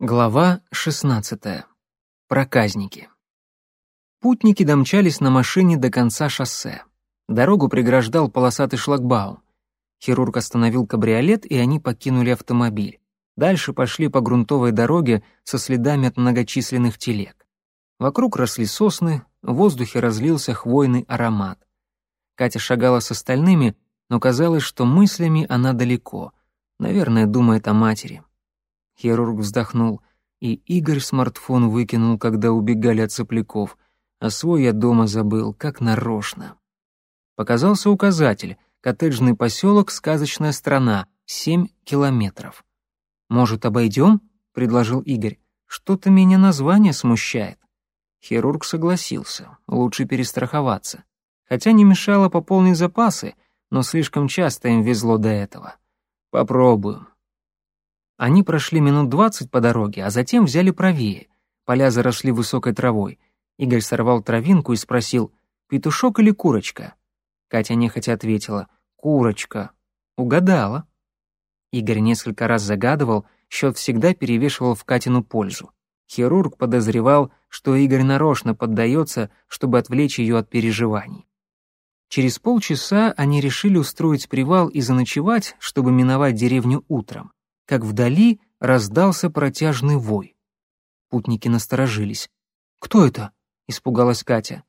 Глава 16. Проказники. Путники домчались на машине до конца шоссе. Дорогу преграждал полосатый шлагбаум. Хирург остановил кабриолет, и они покинули автомобиль. Дальше пошли по грунтовой дороге со следами от многочисленных телег. Вокруг росли сосны, в воздухе разлился хвойный аромат. Катя шагала с остальными, но казалось, что мыслями она далеко. Наверное, думает о матери. Хирург вздохнул. И Игорь смартфон выкинул, когда убегали от сопляков, а свой я дома забыл, как нарочно. Показался указатель. Коттеджный поселок, сказочная страна, семь километров. «Может, обойдем?» — предложил Игорь. «Что-то меня название смущает». Хирург согласился, лучше перестраховаться. Хотя не мешало пополнить запасы, но слишком часто им везло до этого. Попробуем. Они прошли минут двадцать по дороге, а затем взяли правее. Поля заросли высокой травой. Игорь сорвал травинку и спросил, «Петушок или курочка?» Катя нехотя ответила, «Курочка». Угадала. Игорь несколько раз загадывал, счет всегда перевешивал в Катину пользу. Хирург подозревал, что Игорь нарочно поддается, чтобы отвлечь ее от переживаний. Через полчаса они решили устроить привал и заночевать, чтобы миновать деревню утром как вдали раздался протяжный вой. Путники насторожились. «Кто это?» — испугалась Катя.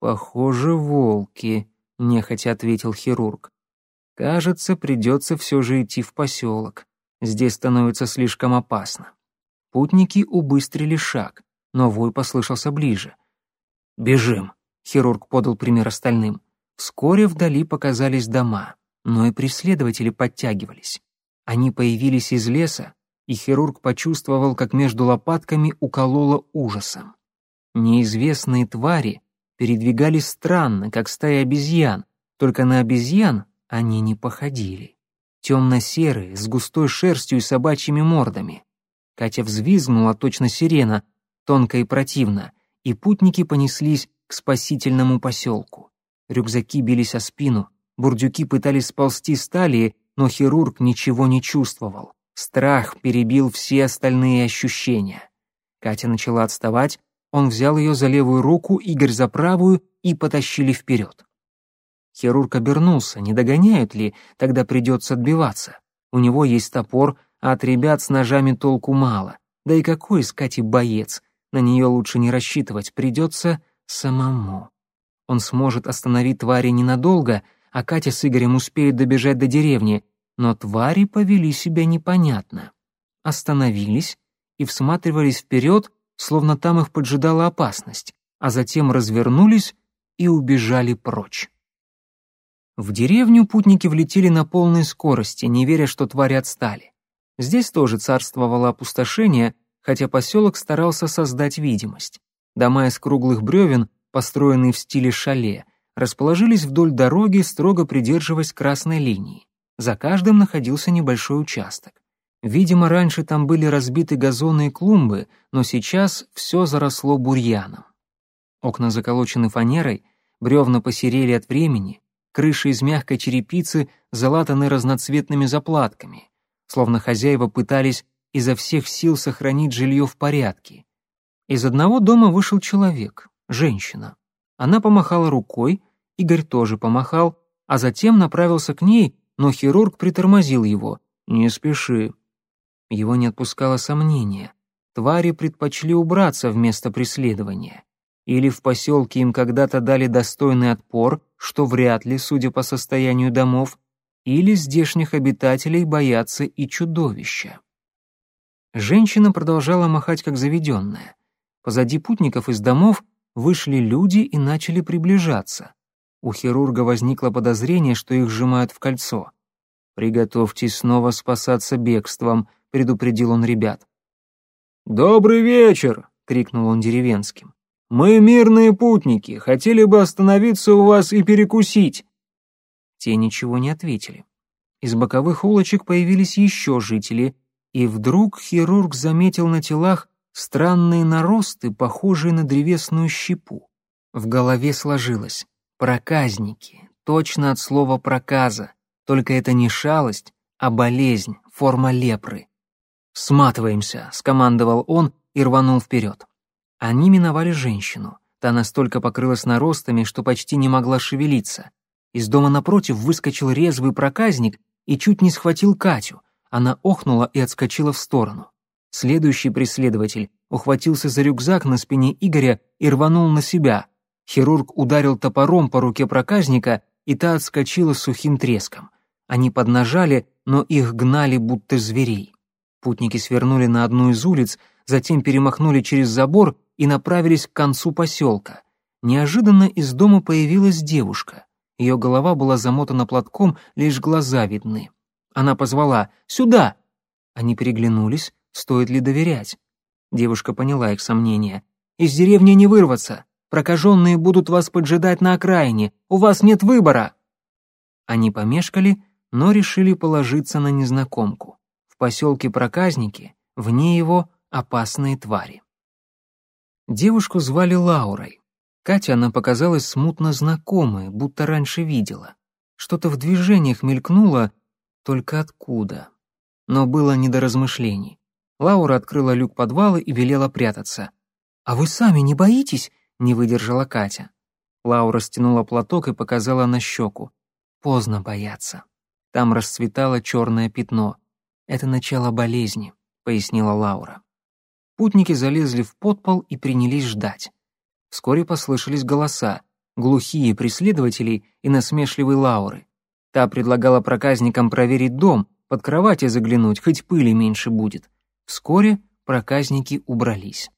«Похоже, волки», — нехотя ответил хирург. «Кажется, придется все же идти в поселок. Здесь становится слишком опасно». Путники убыстрили шаг, но вой послышался ближе. «Бежим», — хирург подал пример остальным. Вскоре вдали показались дома, но и преследователи подтягивались. Они появились из леса, и хирург почувствовал, как между лопатками укололо ужасом. Неизвестные твари передвигались странно, как стая обезьян, только на обезьян они не походили. Темно-серые, с густой шерстью и собачьими мордами. Катя взвизгнула, точно сирена, тонко и противно, и путники понеслись к спасительному поселку. Рюкзаки бились о спину, бурдюки пытались сползти с талии, но хирург ничего не чувствовал. Страх перебил все остальные ощущения. Катя начала отставать, он взял ее за левую руку, Игорь за правую и потащили вперед. Хирург обернулся, не догоняют ли, тогда придется отбиваться. У него есть топор, а от ребят с ножами толку мало. Да и какой из Кати боец? На нее лучше не рассчитывать, придется самому. Он сможет остановить твари ненадолго, а Катя с Игорем успеют добежать до деревни, но твари повели себя непонятно. Остановились и всматривались вперед, словно там их поджидала опасность, а затем развернулись и убежали прочь. В деревню путники влетели на полной скорости, не веря, что твари отстали. Здесь тоже царствовало опустошение, хотя поселок старался создать видимость. Дома из круглых бревен, построенные в стиле шале, расположились вдоль дороги, строго придерживаясь красной линии. За каждым находился небольшой участок. Видимо, раньше там были разбиты газоны и клумбы, но сейчас все заросло бурьяном. Окна заколочены фанерой, бревна посерели от времени, крыши из мягкой черепицы залатаны разноцветными заплатками, словно хозяева пытались изо всех сил сохранить жилье в порядке. Из одного дома вышел человек, женщина. Она помахала рукой, Игорь тоже помахал, а затем направился к ней но хирург притормозил его. «Не спеши». Его не отпускало сомнение. Твари предпочли убраться вместо преследования. Или в поселке им когда-то дали достойный отпор, что вряд ли, судя по состоянию домов, или здешних обитателей боятся и чудовища. Женщина продолжала махать как заведенная. Позади путников из домов вышли люди и начали приближаться. У хирурга возникло подозрение, что их сжимают в кольцо. «Приготовьтесь снова спасаться бегством», — предупредил он ребят. «Добрый вечер!» — крикнул он деревенским. «Мы мирные путники, хотели бы остановиться у вас и перекусить». Те ничего не ответили. Из боковых улочек появились еще жители, и вдруг хирург заметил на телах странные наросты, похожие на древесную щепу. В голове сложилось. Проказники, точно от слова проказа, только это не шалость, а болезнь, форма лепры. «Сматываемся», — скомандовал он и рванул вперед. Они миновали женщину. Та настолько покрылась наростами, что почти не могла шевелиться. Из дома напротив выскочил резвый проказник и чуть не схватил Катю. Она охнула и отскочила в сторону. Следующий преследователь ухватился за рюкзак на спине Игоря и рванул на себя. Хирург ударил топором по руке проказника, и та отскочила сухим треском. Они поднажали, но их гнали будто зверей. Путники свернули на одну из улиц, затем перемахнули через забор и направились к концу поселка. Неожиданно из дома появилась девушка. Ее голова была замотана платком, лишь глаза видны. Она позвала «Сюда!». Они переглянулись, стоит ли доверять. Девушка поняла их сомнения. «Из деревни не вырваться. Прокаженные будут вас поджидать на окраине. У вас нет выбора!» Они помешкали, но решили положиться на незнакомку. В поселке проказники, вне его опасные твари. Девушку звали Лаурой. Катя она показалась смутно знакомой, будто раньше видела. Что-то в движениях мелькнуло, только откуда. Но было не до размышлений. Лаура открыла люк подвала и велела прятаться. «А вы сами не боитесь?» — не выдержала Катя. Лаура стянула платок и показала на щеку. Поздно бояться. Там расцветало черное пятно. Это начало болезни, пояснила Лаура. Путники залезли в подпол и принялись ждать. Вскоре послышались голоса, глухие преследователей и насмешливые Лауры. Та предлагала проказникам проверить дом, под кровати заглянуть, хоть пыли меньше будет. Вскоре проказники убрались.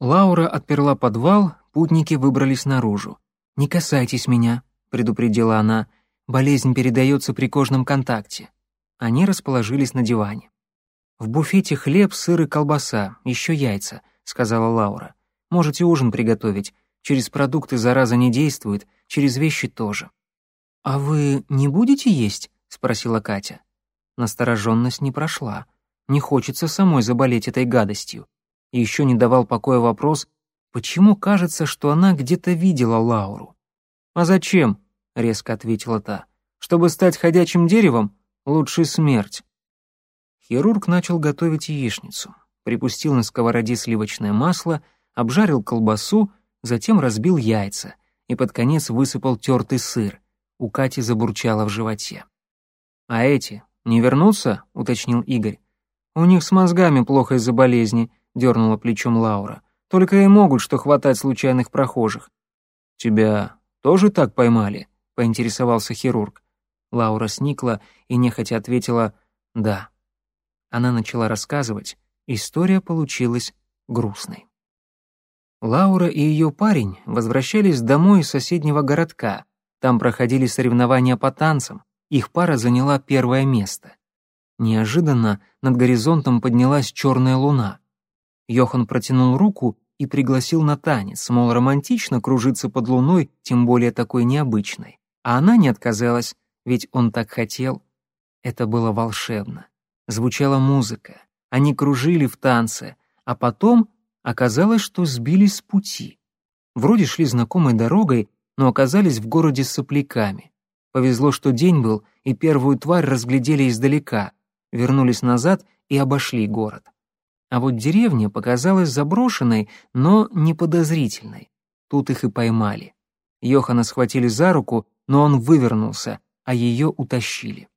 Лаура отперла подвал, путники выбрались наружу. «Не касайтесь меня», — предупредила она, Болезнь передается при кожном контакте. Они расположились на диване. «В буфете хлеб, сыр и колбаса, еще яйца», — сказала Лаура. «Можете ужин приготовить. Через продукты зараза не действует, через вещи тоже». «А вы не будете есть?» — спросила Катя. Настороженность не прошла. Не хочется самой заболеть этой гадостью. И еще не давал покоя вопрос, почему кажется, что она где-то видела Лауру. «А зачем?» резко ответила та. Чтобы стать ходячим деревом, лучше смерть. Хирург начал готовить яичницу. Припустил на сковороде сливочное масло, обжарил колбасу, затем разбил яйца и под конец высыпал тертый сыр. У Кати забурчало в животе. «А эти не вернутся?» — уточнил Игорь. «У них с мозгами плохо из-за болезни», — дернула плечом Лаура. «Только и могут, что хватать случайных прохожих». «Тебя тоже так поймали?» поинтересовался хирург. Лаура сникла и нехотя ответила «да». Она начала рассказывать, история получилась грустной. Лаура и ее парень возвращались домой из соседнего городка. Там проходили соревнования по танцам, их пара заняла первое место. Неожиданно над горизонтом поднялась черная луна. Йохан протянул руку и пригласил на танец, мол, романтично кружиться под луной, тем более такой необычной. А она не отказалась, ведь он так хотел. Это было волшебно. Звучала музыка, они кружили в танце, а потом оказалось, что сбились с пути. Вроде шли знакомой дорогой, но оказались в городе с сопляками. Повезло, что день был, и первую тварь разглядели издалека, вернулись назад и обошли город. А вот деревня показалась заброшенной, но не подозрительной. Тут их и поймали. Йохана схватили за руку но он вывернулся, а ее утащили.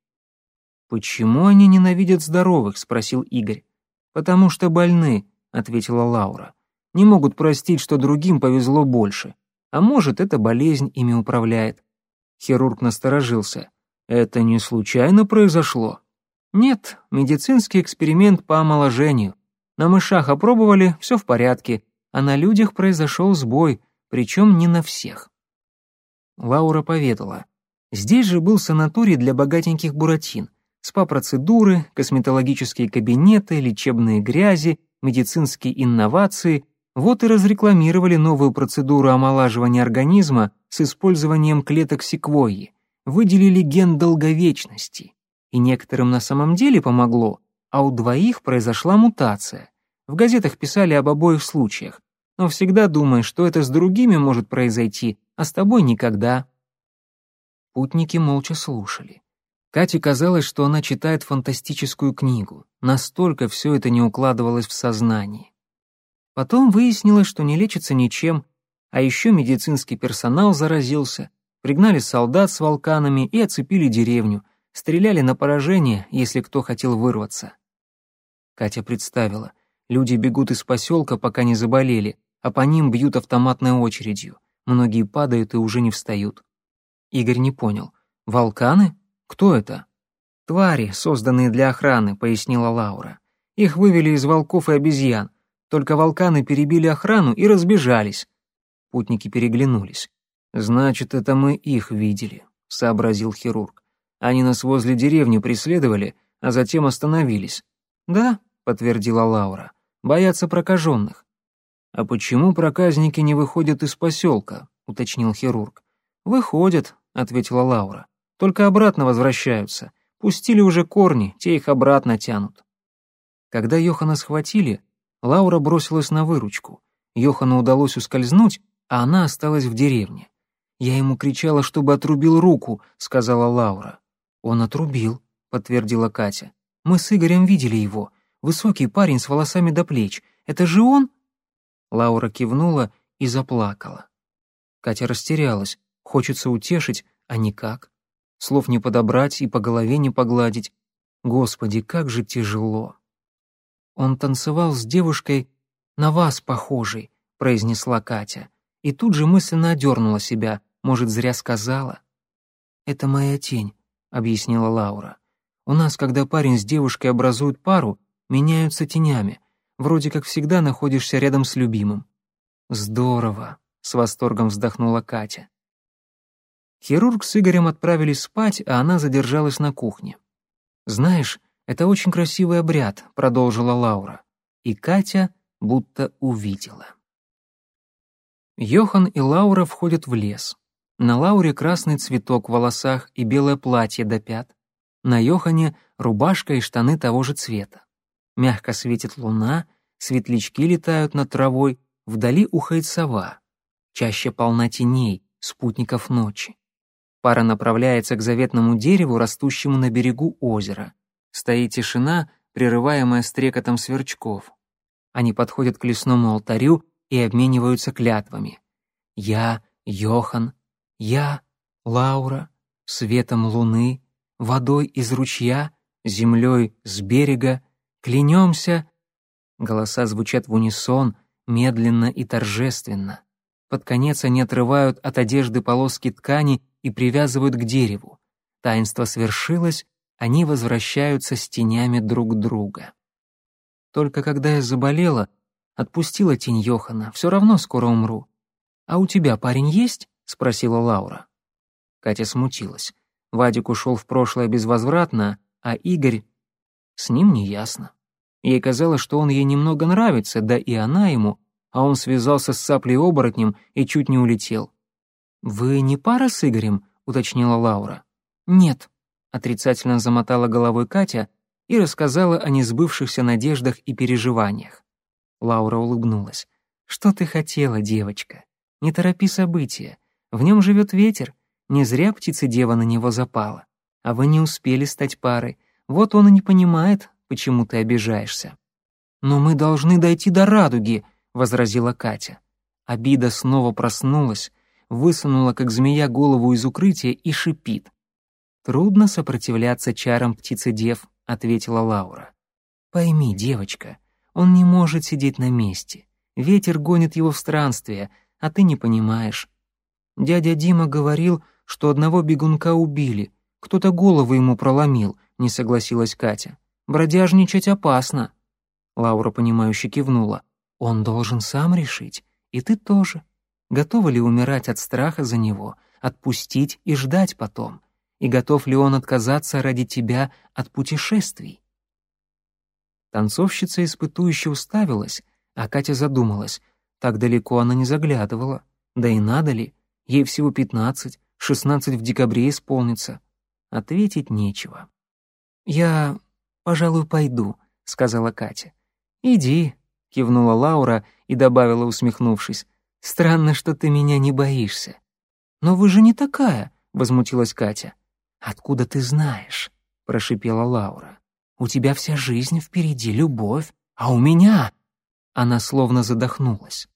«Почему они ненавидят здоровых?» — спросил Игорь. «Потому что больны», — ответила Лаура. «Не могут простить, что другим повезло больше. А может, эта болезнь ими управляет». Хирург насторожился. «Это не случайно произошло?» «Нет, медицинский эксперимент по омоложению. На мышах опробовали, все в порядке, а на людях произошел сбой, причем не на всех». Лаура поведала. Здесь же был санаторий для богатеньких буратин. СПА-процедуры, косметологические кабинеты, лечебные грязи, медицинские инновации. Вот и разрекламировали новую процедуру омолаживания организма с использованием клеток секвойи. Выделили ген долговечности. И некоторым на самом деле помогло, а у двоих произошла мутация. В газетах писали об обоих случаях. Но всегда думаешь, что это с другими может произойти, а с тобой никогда». Путники молча слушали. Кате казалось, что она читает фантастическую книгу. Настолько все это не укладывалось в сознании. Потом выяснилось, что не лечится ничем, а еще медицинский персонал заразился, пригнали солдат с волканами и оцепили деревню, стреляли на поражение, если кто хотел вырваться. Катя представила, люди бегут из поселка, пока не заболели, а по ним бьют автоматной очередью. Многие падают и уже не встают. Игорь не понял. «Волканы? Кто это?» «Твари, созданные для охраны», — пояснила Лаура. «Их вывели из волков и обезьян. Только волканы перебили охрану и разбежались». Путники переглянулись. «Значит, это мы их видели», — сообразил хирург. «Они нас возле деревни преследовали, а затем остановились». «Да», — подтвердила Лаура, — «боятся прокаженных». «А почему проказники не выходят из поселка?» — уточнил хирург. «Выходят», — ответила Лаура. «Только обратно возвращаются. Пустили уже корни, те их обратно тянут». Когда Йохана схватили, Лаура бросилась на выручку. Йохану удалось ускользнуть, а она осталась в деревне. «Я ему кричала, чтобы отрубил руку», — сказала Лаура. «Он отрубил», — подтвердила Катя. «Мы с Игорем видели его. Высокий парень с волосами до плеч. Это же он?» Лаура кивнула и заплакала. Катя растерялась. Хочется утешить, а никак. Слов не подобрать и по голове не погладить. Господи, как же тяжело. Он танцевал с девушкой на вас похожей, произнесла Катя. И тут же мысленно одернула себя, может, зря сказала. Это моя тень, объяснила Лаура. У нас, когда парень с девушкой образуют пару, меняются тенями. Вроде как всегда находишься рядом с любимым. Здорово, с восторгом вздохнула Катя. Хирург с Игорем отправились спать, а она задержалась на кухне. Знаешь, это очень красивый обряд, продолжила Лаура. И Катя будто увидела. Йохан и Лаура входят в лес. На Лауре красный цветок в волосах и белое платье до пят. На Йохане рубашка и штаны того же цвета. Мягко светит луна, светлячки летают над травой, вдали ухает сова. Чаще полна теней, спутников ночи. Пара направляется к заветному дереву, растущему на берегу озера. Стоит тишина, прерываемая стрекотом сверчков. Они подходят к лесному алтарю и обмениваются клятвами. «Я, Йохан, я, Лаура, светом луны, водой из ручья, землей с берега, клянемся...» Голоса звучат в унисон, медленно и торжественно. Под конец они отрывают от одежды полоски ткани и привязывают к дереву. Таинство свершилось, они возвращаются с тенями друг друга. Только когда я заболела, отпустила тень Йохана, все равно скоро умру. «А у тебя парень есть?» — спросила Лаура. Катя смутилась. Вадик ушел в прошлое безвозвратно, а Игорь... С ним неясно. Ей казалось, что он ей немного нравится, да и она ему, а он связался с цаплей-оборотнем и чуть не улетел. «Вы не пара с Игорем?» — уточнила Лаура. «Нет», — отрицательно замотала головой Катя и рассказала о несбывшихся надеждах и переживаниях. Лаура улыбнулась. «Что ты хотела, девочка? Не торопи события. В нем живет ветер. Не зря птица-дева на него запала. А вы не успели стать парой. Вот он и не понимает, почему ты обижаешься». «Но мы должны дойти до радуги», — возразила Катя. Обида снова проснулась, высунула, как змея, голову из укрытия и шипит. «Трудно сопротивляться чарам птицы-дев», — ответила Лаура. «Пойми, девочка, он не может сидеть на месте. Ветер гонит его в странствие, а ты не понимаешь. Дядя Дима говорил, что одного бегунка убили. Кто-то голову ему проломил, не согласилась Катя. Бродяжничать опасно. Лаура, понимающе кивнула. Он должен сам решить, и ты тоже. Готова ли умирать от страха за него, отпустить и ждать потом? И готов ли он отказаться ради тебя от путешествий? Танцовщица испытующе уставилась, а Катя задумалась. Так далеко она не заглядывала. Да и надо ли? Ей всего пятнадцать, шестнадцать в декабре исполнится. Ответить нечего. «Я, пожалуй, пойду», — сказала Катя. «Иди», — кивнула Лаура и добавила, усмехнувшись. Странно, что ты меня не боишься». «Но вы же не такая», — возмутилась Катя. «Откуда ты знаешь?» — прошипела Лаура. «У тебя вся жизнь впереди, любовь, а у меня...» Она словно задохнулась.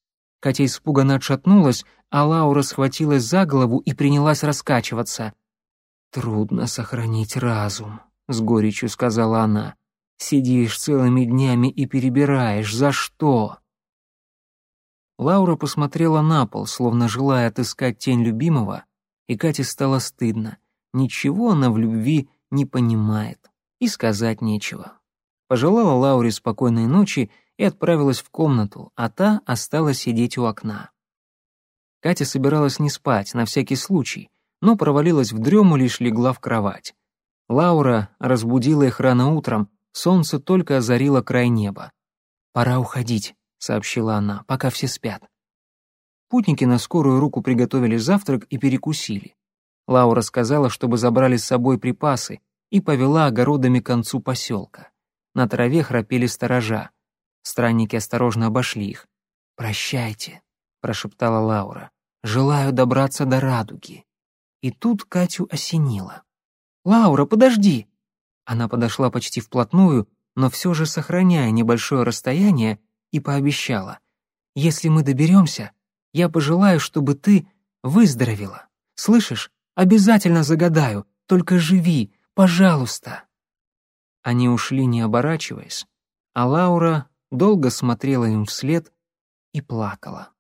Катя испуганно отшатнулась, а Лаура схватилась за голову и принялась раскачиваться. «Трудно сохранить разум», — с горечью сказала она. «Сидишь целыми днями и перебираешь. За что?» Лаура посмотрела на пол, словно желая отыскать тень любимого, и Кате стало стыдно. Ничего она в любви не понимает, и сказать нечего. Пожелала Лауре спокойной ночи и отправилась в комнату, а та осталась сидеть у окна. Катя собиралась не спать, на всякий случай, но провалилась в дрему, лишь легла в кровать. Лаура разбудила их рано утром, солнце только озарило край неба. «Пора уходить», — сообщила она, — «пока все спят». Путники на скорую руку приготовили завтрак и перекусили. Лаура сказала, чтобы забрали с собой припасы, и повела огородами к концу поселка. На траве храпели сторожа. Странники осторожно обошли их. «Прощайте», — прошептала Лаура. «Желаю добраться до радуги». И тут Катю осенило. «Лаура, подожди!» Она подошла почти вплотную, но все же сохраняя небольшое расстояние, и пообещала. «Если мы доберемся, я пожелаю, чтобы ты выздоровела. Слышишь? Обязательно загадаю. Только живи, пожалуйста». Они ушли, не оборачиваясь, а Лаура долго смотрела им вслед и плакала.